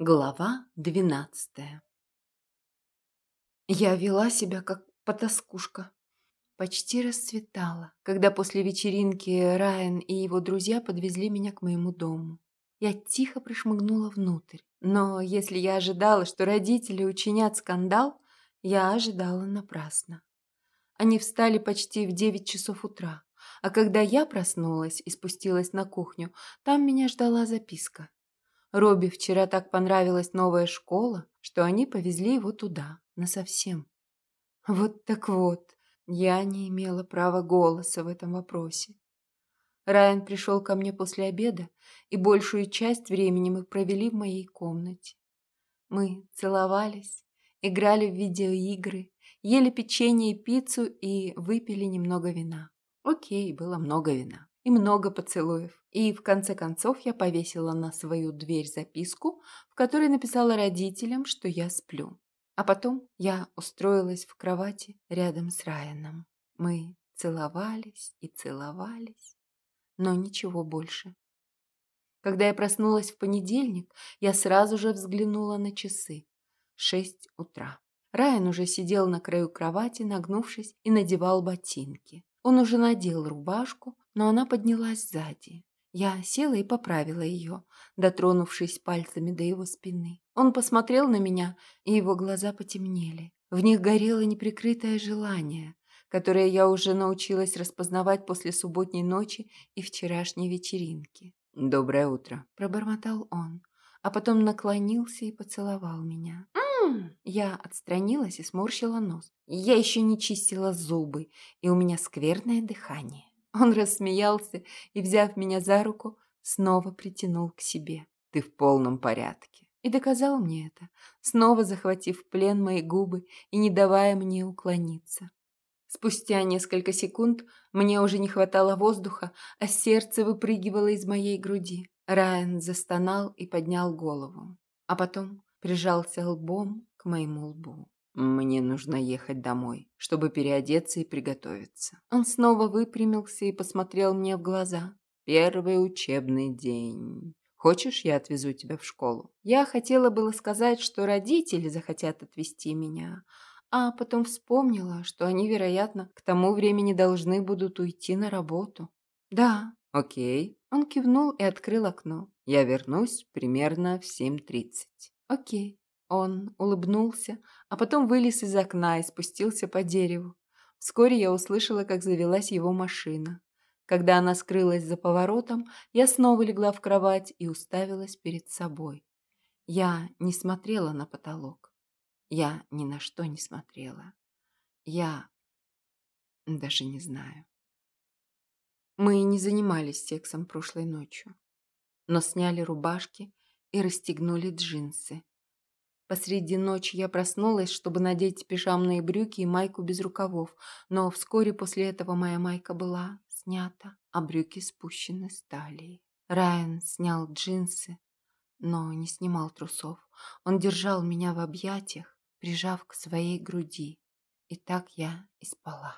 Глава двенадцатая Я вела себя как потаскушка. Почти расцветало, когда после вечеринки Райан и его друзья подвезли меня к моему дому. Я тихо прошмыгнула внутрь, но если я ожидала, что родители учинят скандал, я ожидала напрасно. Они встали почти в девять часов утра, а когда я проснулась и спустилась на кухню, там меня ждала записка. Робби вчера так понравилась новая школа, что они повезли его туда, насовсем. Вот так вот, я не имела права голоса в этом вопросе. Райан пришел ко мне после обеда, и большую часть времени мы провели в моей комнате. Мы целовались, играли в видеоигры, ели печенье и пиццу и выпили немного вина. Окей, было много вина и много поцелуев. И в конце концов я повесила на свою дверь записку, в которой написала родителям, что я сплю. А потом я устроилась в кровати рядом с Райаном. Мы целовались и целовались, но ничего больше. Когда я проснулась в понедельник, я сразу же взглянула на часы. Шесть утра. Райан уже сидел на краю кровати, нагнувшись, и надевал ботинки. Он уже надел рубашку, но она поднялась сзади. Я села и поправила ее, дотронувшись пальцами до его спины. Он посмотрел на меня, и его глаза потемнели. В них горело неприкрытое желание, которое я уже научилась распознавать после субботней ночи и вчерашней вечеринки. «Доброе утро», – пробормотал он, а потом наклонился и поцеловал меня. Я отстранилась и сморщила нос. Я еще не чистила зубы, и у меня скверное дыхание. Он рассмеялся и, взяв меня за руку, снова притянул к себе. «Ты в полном порядке». И доказал мне это, снова захватив в плен мои губы и не давая мне уклониться. Спустя несколько секунд мне уже не хватало воздуха, а сердце выпрыгивало из моей груди. Райан застонал и поднял голову, а потом прижался лбом к моему лбу. Мне нужно ехать домой, чтобы переодеться и приготовиться. Он снова выпрямился и посмотрел мне в глаза. Первый учебный день. Хочешь, я отвезу тебя в школу? Я хотела было сказать, что родители захотят отвезти меня, а потом вспомнила, что они, вероятно, к тому времени должны будут уйти на работу. Да. Окей. Он кивнул и открыл окно. Я вернусь примерно в 7.30. Окей. Он улыбнулся, а потом вылез из окна и спустился по дереву. Вскоре я услышала, как завелась его машина. Когда она скрылась за поворотом, я снова легла в кровать и уставилась перед собой. Я не смотрела на потолок. Я ни на что не смотрела. Я даже не знаю. Мы не занимались сексом прошлой ночью, но сняли рубашки и расстегнули джинсы. Посреди ночи я проснулась, чтобы надеть пижамные брюки и майку без рукавов, но вскоре после этого моя майка была снята, а брюки спущены с талии. Райан снял джинсы, но не снимал трусов. Он держал меня в объятиях, прижав к своей груди. И так я и спала.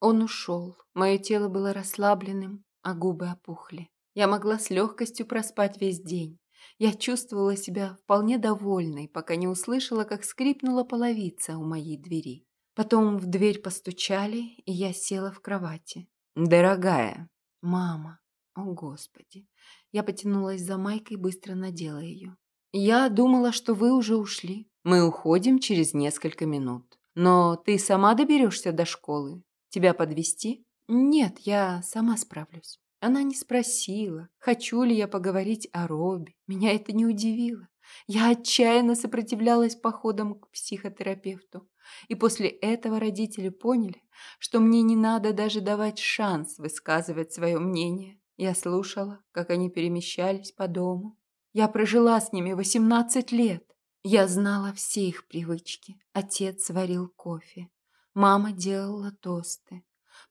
Он ушел. Мое тело было расслабленным, а губы опухли. Я могла с легкостью проспать весь день. Я чувствовала себя вполне довольной, пока не услышала, как скрипнула половица у моей двери. Потом в дверь постучали, и я села в кровати. «Дорогая!» «Мама!» «О, Господи!» Я потянулась за майкой и быстро надела ее. «Я думала, что вы уже ушли. Мы уходим через несколько минут. Но ты сама доберешься до школы? Тебя подвести? «Нет, я сама справлюсь». Она не спросила, хочу ли я поговорить о Робби. Меня это не удивило. Я отчаянно сопротивлялась походам к психотерапевту. И после этого родители поняли, что мне не надо даже давать шанс высказывать свое мнение. Я слушала, как они перемещались по дому. Я прожила с ними 18 лет. Я знала все их привычки. Отец варил кофе. Мама делала тосты.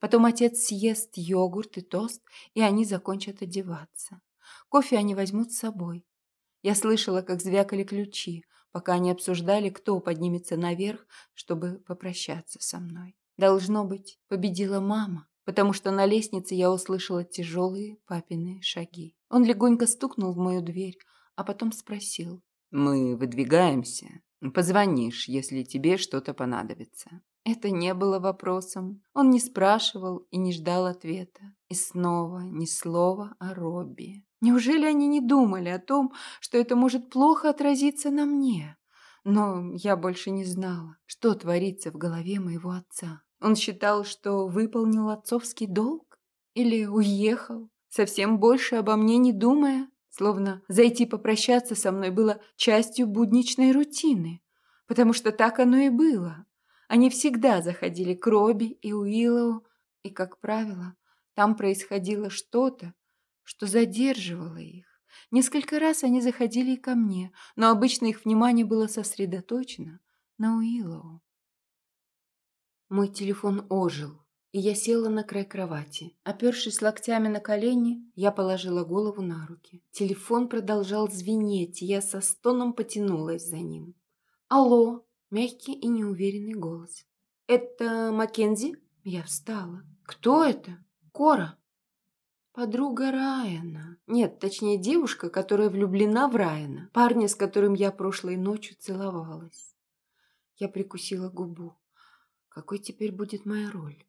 Потом отец съест йогурт и тост, и они закончат одеваться. Кофе они возьмут с собой. Я слышала, как звякали ключи, пока они обсуждали, кто поднимется наверх, чтобы попрощаться со мной. Должно быть, победила мама, потому что на лестнице я услышала тяжелые папины шаги. Он легонько стукнул в мою дверь, а потом спросил, Мы выдвигаемся. Позвонишь, если тебе что-то понадобится». Это не было вопросом. Он не спрашивал и не ждал ответа. И снова ни слова о Робби. Неужели они не думали о том, что это может плохо отразиться на мне? Но я больше не знала, что творится в голове моего отца. Он считал, что выполнил отцовский долг? Или уехал, совсем больше обо мне не думая? Словно зайти попрощаться со мной было частью будничной рутины. Потому что так оно и было. Они всегда заходили к Робби и Уиллоу, и, как правило, там происходило что-то, что задерживало их. Несколько раз они заходили и ко мне, но обычно их внимание было сосредоточено на Уиллоу. Мой телефон ожил, и я села на край кровати. Опершись локтями на колени, я положила голову на руки. Телефон продолжал звенеть, и я со стоном потянулась за ним. «Алло!» Мягкий и неуверенный голос. «Это Маккензи?» Я встала. «Кто это?» «Кора». Подруга Райана. Нет, точнее, девушка, которая влюблена в Райана. Парня, с которым я прошлой ночью целовалась. Я прикусила губу. Какой теперь будет моя роль?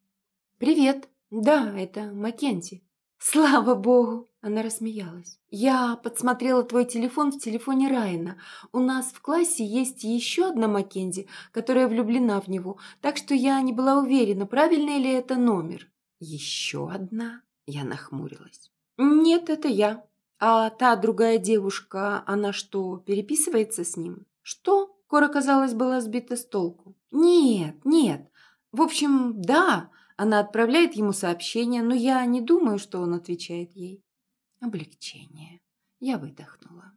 «Привет. Да, это Маккензи. «Слава богу!» – она рассмеялась. «Я подсмотрела твой телефон в телефоне Райана. У нас в классе есть еще одна Маккензи, которая влюблена в него, так что я не была уверена, правильный ли это номер». «Еще одна?» – я нахмурилась. «Нет, это я. А та другая девушка, она что, переписывается с ним?» «Что?» – Кора, казалось, была сбита с толку. «Нет, нет. В общем, да». Она отправляет ему сообщение, но я не думаю, что он отвечает ей. Облегчение. Я выдохнула.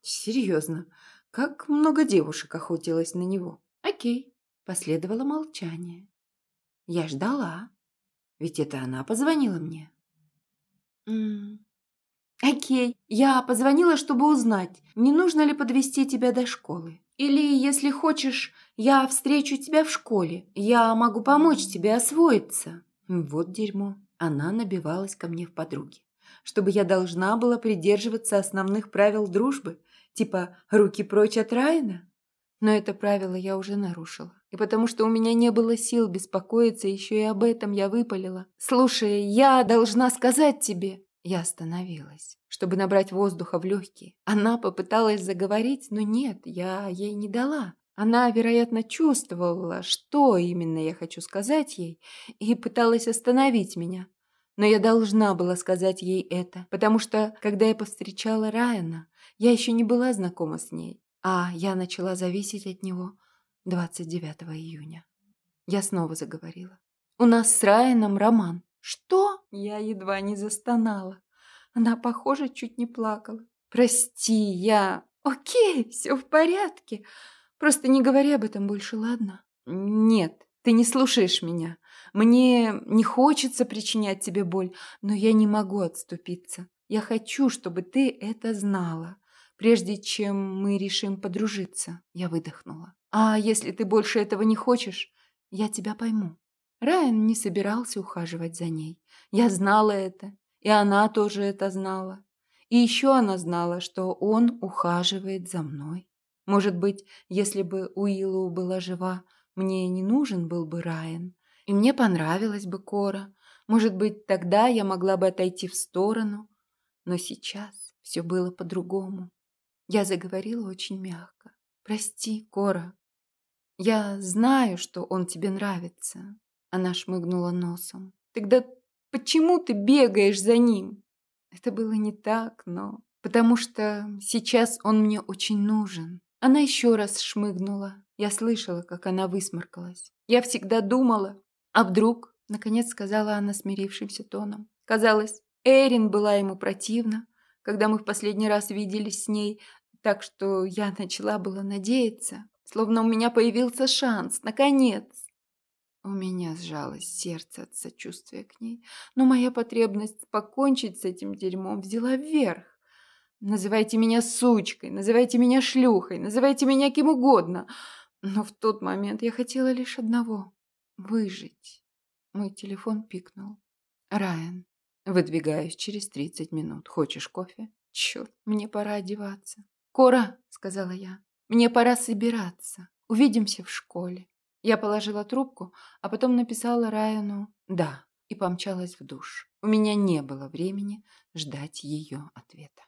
Серьезно, как много девушек охотилось на него. Окей. Последовало молчание. Я ждала. Ведь это она позвонила мне. М -м Окей. Я позвонила, чтобы узнать, не нужно ли подвести тебя до школы. Или, если хочешь, я встречу тебя в школе. Я могу помочь тебе освоиться». Вот дерьмо. Она набивалась ко мне в подруги. Чтобы я должна была придерживаться основных правил дружбы, типа «руки прочь от Райана». Но это правило я уже нарушила. И потому что у меня не было сил беспокоиться, еще и об этом я выпалила. «Слушай, я должна сказать тебе...» Я остановилась, чтобы набрать воздуха в легкие. Она попыталась заговорить, но нет, я ей не дала. Она, вероятно, чувствовала, что именно я хочу сказать ей, и пыталась остановить меня. Но я должна была сказать ей это, потому что, когда я повстречала Райана, я еще не была знакома с ней, а я начала зависеть от него 29 июня. Я снова заговорила. «У нас с Райаном роман. «Что?» Я едва не застонала. Она, похоже, чуть не плакала. «Прости, я...» «Окей, все в порядке. Просто не говори об этом больше, ладно?» «Нет, ты не слушаешь меня. Мне не хочется причинять тебе боль, но я не могу отступиться. Я хочу, чтобы ты это знала, прежде чем мы решим подружиться». Я выдохнула. «А если ты больше этого не хочешь, я тебя пойму». Райан не собирался ухаживать за ней. Я знала это, и она тоже это знала. И еще она знала, что он ухаживает за мной. Может быть, если бы Уиллоу была жива, мне не нужен был бы Райан, и мне понравилась бы Кора. Может быть, тогда я могла бы отойти в сторону. Но сейчас все было по-другому. Я заговорила очень мягко. «Прости, Кора. Я знаю, что он тебе нравится. Она шмыгнула носом. «Тогда почему ты бегаешь за ним?» Это было не так, но... Потому что сейчас он мне очень нужен. Она еще раз шмыгнула. Я слышала, как она высморкалась. Я всегда думала, а вдруг, наконец сказала она смирившимся тоном. Казалось, Эрин была ему противна, когда мы в последний раз виделись с ней, так что я начала было надеяться, словно у меня появился шанс, наконец. У меня сжалось сердце от сочувствия к ней, но моя потребность покончить с этим дерьмом взяла вверх. Называйте меня сучкой, называйте меня шлюхой, называйте меня кем угодно. Но в тот момент я хотела лишь одного — выжить. Мой телефон пикнул. Райан, выдвигаюсь через 30 минут. Хочешь кофе? Черт, мне пора одеваться. «Кора», — сказала я, — «мне пора собираться. Увидимся в школе». Я положила трубку, а потом написала Райану «да» и помчалась в душ. У меня не было времени ждать ее ответа.